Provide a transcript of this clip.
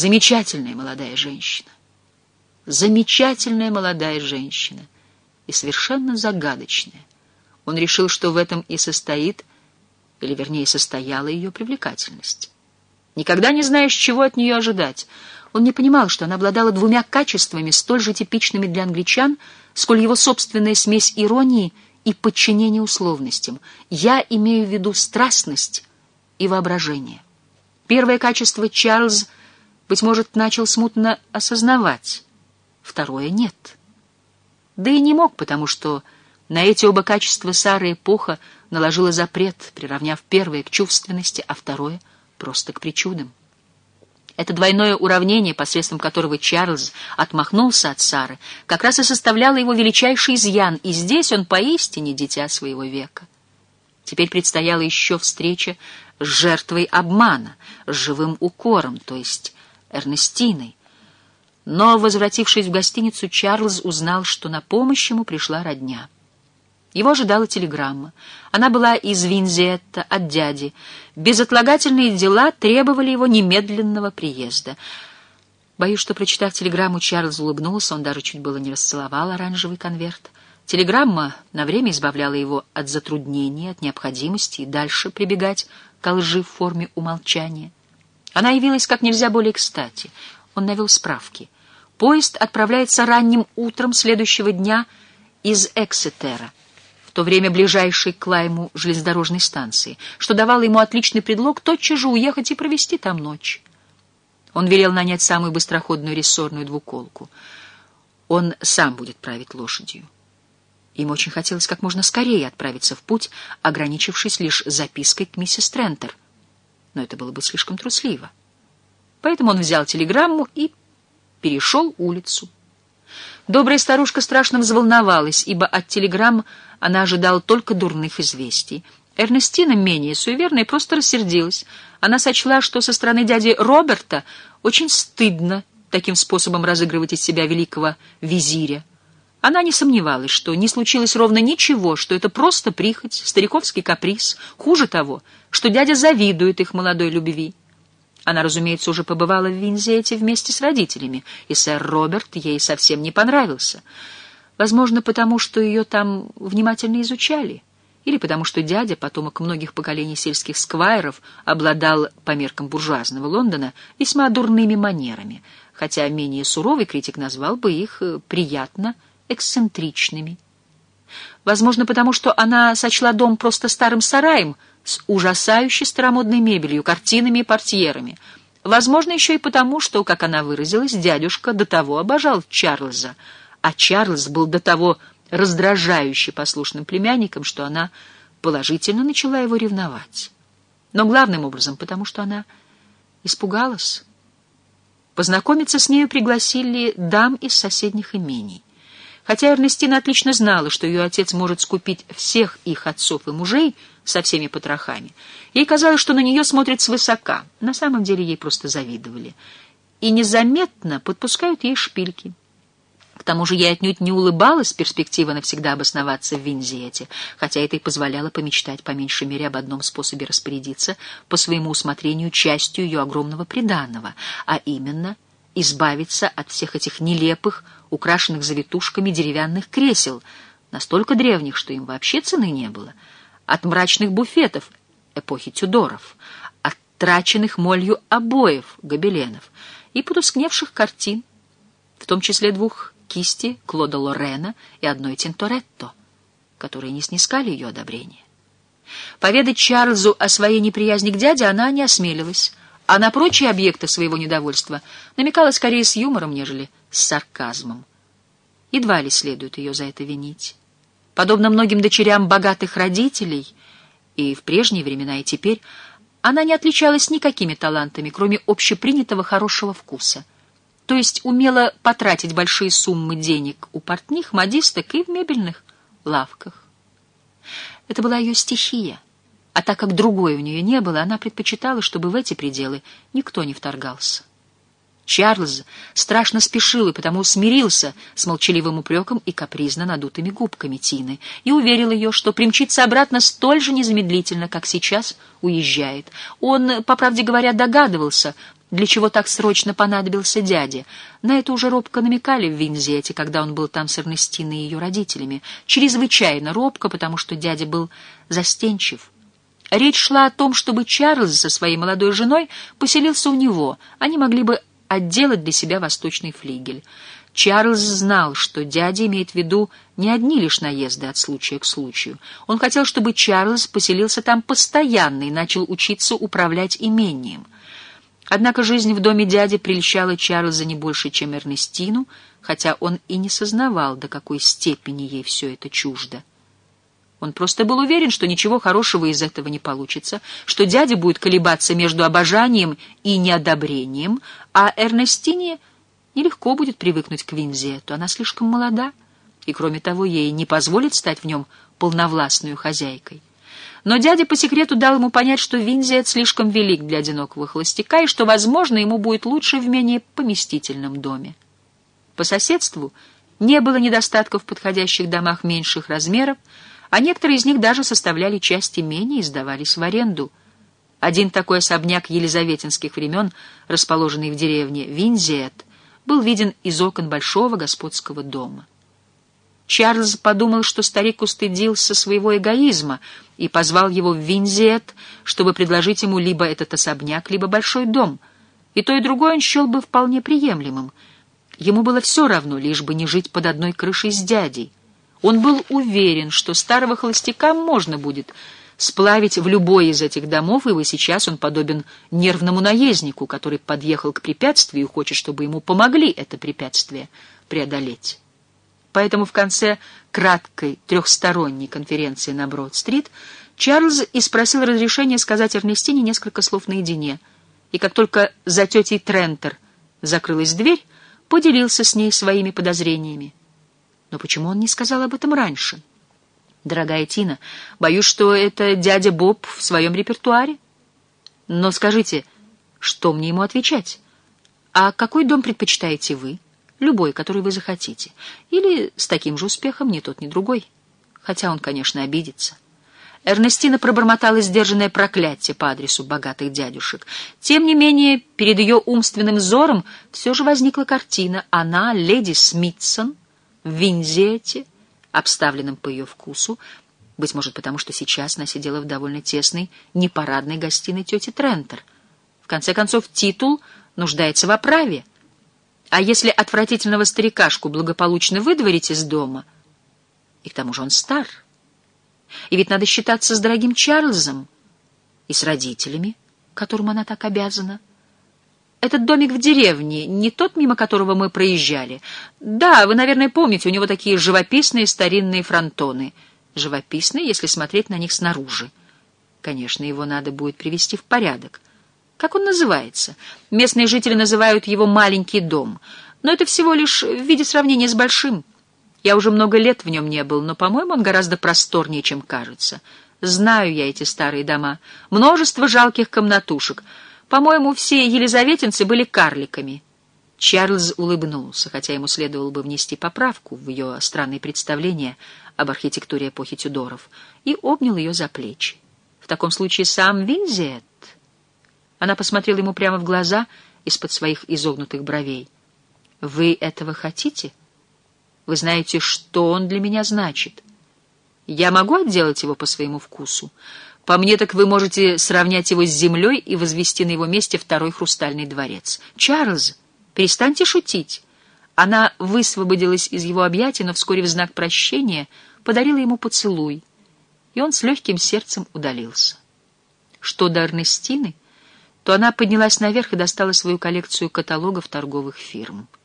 Замечательная молодая женщина. Замечательная молодая женщина. И совершенно загадочная. Он решил, что в этом и состоит, или вернее состояла ее привлекательность. Никогда не знаешь, чего от нее ожидать. Он не понимал, что она обладала двумя качествами, столь же типичными для англичан, сколь его собственная смесь иронии и подчинения условностям. Я имею в виду страстность и воображение. Первое качество Чарльз, быть может, начал смутно осознавать, второе — нет. Да и не мог, потому что на эти оба качества Сара эпоха наложила запрет, приравняв первое к чувственности, а второе — просто к причудам. Это двойное уравнение, посредством которого Чарльз отмахнулся от Сары, как раз и составляло его величайший изъян, и здесь он поистине дитя своего века. Теперь предстояла еще встреча с жертвой обмана, с живым укором, то есть Эрнестиной. Но, возвратившись в гостиницу, Чарльз узнал, что на помощь ему пришла родня. Его ожидала телеграмма. Она была из Винзетта, от дяди. Безотлагательные дела требовали его немедленного приезда. Боюсь, что, прочитав телеграмму, Чарльз улыбнулся, он даже чуть было не расцеловал оранжевый конверт. Телеграмма на время избавляла его от затруднений, от необходимости и дальше прибегать к лжи в форме умолчания. Она явилась как нельзя более кстати. Он навел справки. Поезд отправляется ранним утром следующего дня из Эксетера в то время ближайшей к Лайму железнодорожной станции, что давало ему отличный предлог тотчас же уехать и провести там ночь. Он велел нанять самую быстроходную рессорную двуколку. Он сам будет править лошадью. Ему очень хотелось как можно скорее отправиться в путь, ограничившись лишь запиской к миссис Трентер. Но это было бы слишком трусливо. Поэтому он взял телеграмму и перешел улицу. Добрая старушка страшно взволновалась, ибо от телеграмм она ожидала только дурных известий. Эрнестина, менее суеверная, просто рассердилась. Она сочла, что со стороны дяди Роберта очень стыдно таким способом разыгрывать из себя великого визиря. Она не сомневалась, что не случилось ровно ничего, что это просто прихоть, стариковский каприз, хуже того, что дядя завидует их молодой любви. Она, разумеется, уже побывала в Винзете вместе с родителями, и сэр Роберт ей совсем не понравился. Возможно, потому что ее там внимательно изучали, или потому что дядя, потомок многих поколений сельских сквайров, обладал, по меркам буржуазного Лондона, весьма дурными манерами, хотя менее суровый критик назвал бы их э, приятно эксцентричными. Возможно, потому что она сочла дом просто старым сараем — с ужасающей старомодной мебелью, картинами и портьерами. Возможно, еще и потому, что, как она выразилась, дядюшка до того обожал Чарльза, а Чарльз был до того раздражающе послушным племянником, что она положительно начала его ревновать. Но главным образом, потому что она испугалась. Познакомиться с нею пригласили дам из соседних имений. Хотя Эрнестина отлично знала, что ее отец может скупить всех их отцов и мужей со всеми потрохами, ей казалось, что на нее смотрят свысока. На самом деле ей просто завидовали. И незаметно подпускают ей шпильки. К тому же ей отнюдь не улыбалась перспектива навсегда обосноваться в Винзиете, хотя это и позволяло помечтать по меньшей мере об одном способе распорядиться по своему усмотрению частью ее огромного приданого, а именно избавиться от всех этих нелепых, украшенных завитушками деревянных кресел, настолько древних, что им вообще цены не было, от мрачных буфетов эпохи Тюдоров, от траченных молью обоев гобеленов и потускневших картин, в том числе двух кисти Клода Лорена и одной Тинторетто, которые не снискали ее одобрения. Поведать Чарльзу о своей неприязни к дяде она не осмелилась, а на прочие объекты своего недовольства намекала скорее с юмором, нежели с сарказмом. Едва ли следует ее за это винить. Подобно многим дочерям богатых родителей, и в прежние времена, и теперь, она не отличалась никакими талантами, кроме общепринятого хорошего вкуса. То есть умела потратить большие суммы денег у портних, модисток и в мебельных лавках. Это была ее стихия. А так как другой у нее не было, она предпочитала, чтобы в эти пределы никто не вторгался. Чарльз страшно спешил и потому смирился с молчаливым упреком и капризно надутыми губками Тины и уверил ее, что примчится обратно столь же незамедлительно, как сейчас уезжает. Он, по правде говоря, догадывался, для чего так срочно понадобился дяде. На это уже робко намекали в Винзете, когда он был там с Эрнестиной и ее родителями. Чрезвычайно робко, потому что дядя был застенчив. Речь шла о том, чтобы Чарльз со своей молодой женой поселился у него. Они могли бы отделать для себя восточный флигель. Чарльз знал, что дядя имеет в виду не одни лишь наезды от случая к случаю. Он хотел, чтобы Чарльз поселился там постоянно и начал учиться управлять имением. Однако жизнь в доме дяди прельщала Чарльза не больше, чем Эрнестину, хотя он и не сознавал, до какой степени ей все это чуждо. Он просто был уверен, что ничего хорошего из этого не получится, что дядя будет колебаться между обожанием и неодобрением, а Эрнестине нелегко будет привыкнуть к Винзету, она слишком молода, и, кроме того, ей не позволит стать в нем полновластную хозяйкой. Но дядя по секрету дал ему понять, что Винзет слишком велик для одинокого холостяка и что, возможно, ему будет лучше в менее поместительном доме. По соседству не было недостатков в подходящих домах меньших размеров, а некоторые из них даже составляли часть имения и сдавались в аренду. Один такой особняк елизаветинских времен, расположенный в деревне Винзиет, был виден из окон большого господского дома. Чарльз подумал, что старик устыдился своего эгоизма и позвал его в Винзиет, чтобы предложить ему либо этот особняк, либо большой дом. И то, и другое он счел бы вполне приемлемым. Ему было все равно, лишь бы не жить под одной крышей с дядей. Он был уверен, что старого холостяка можно будет сплавить в любой из этих домов, и сейчас он подобен нервному наезднику, который подъехал к препятствию и хочет, чтобы ему помогли это препятствие преодолеть. Поэтому в конце краткой трехсторонней конференции на Брод-стрит Чарльз и спросил разрешения сказать Эрнестине несколько слов наедине, и как только за тетей Трентер закрылась дверь, поделился с ней своими подозрениями. Но почему он не сказал об этом раньше? Дорогая Тина, боюсь, что это дядя Боб в своем репертуаре. Но скажите, что мне ему отвечать? А какой дом предпочитаете вы? Любой, который вы захотите. Или с таким же успехом ни тот, ни другой. Хотя он, конечно, обидится. Эрнестина пробормотала сдержанное проклятие по адресу богатых дядюшек. Тем не менее, перед ее умственным взором все же возникла картина. Она, леди Смитсон, в Винзете, обставленном по ее вкусу, быть может, потому что сейчас она сидела в довольно тесной, непарадной гостиной тети Трентер. В конце концов, титул нуждается в оправе. А если отвратительного старикашку благополучно выдворить из дома, и к тому же он стар, и ведь надо считаться с дорогим Чарльзом и с родителями, которым она так обязана, этот домик в деревне, не тот, мимо которого мы проезжали. Да, вы, наверное, помните, у него такие живописные старинные фронтоны. Живописные, если смотреть на них снаружи. Конечно, его надо будет привести в порядок. Как он называется? Местные жители называют его «маленький дом». Но это всего лишь в виде сравнения с большим. Я уже много лет в нем не был, но, по-моему, он гораздо просторнее, чем кажется. Знаю я эти старые дома. Множество жалких комнатушек — по-моему, все елизаветинцы были карликами. Чарльз улыбнулся, хотя ему следовало бы внести поправку в ее странные представления об архитектуре эпохи Тюдоров, и обнял ее за плечи. В таком случае сам Винзет. Она посмотрела ему прямо в глаза из-под своих изогнутых бровей. «Вы этого хотите? Вы знаете, что он для меня значит. Я могу отделать его по своему вкусу?» По мне так вы можете сравнять его с землей и возвести на его месте второй хрустальный дворец. Чарльз, перестаньте шутить. Она высвободилась из его объятий, но вскоре в знак прощения подарила ему поцелуй, и он с легким сердцем удалился. Что до Эрнестины, то она поднялась наверх и достала свою коллекцию каталогов торговых фирм —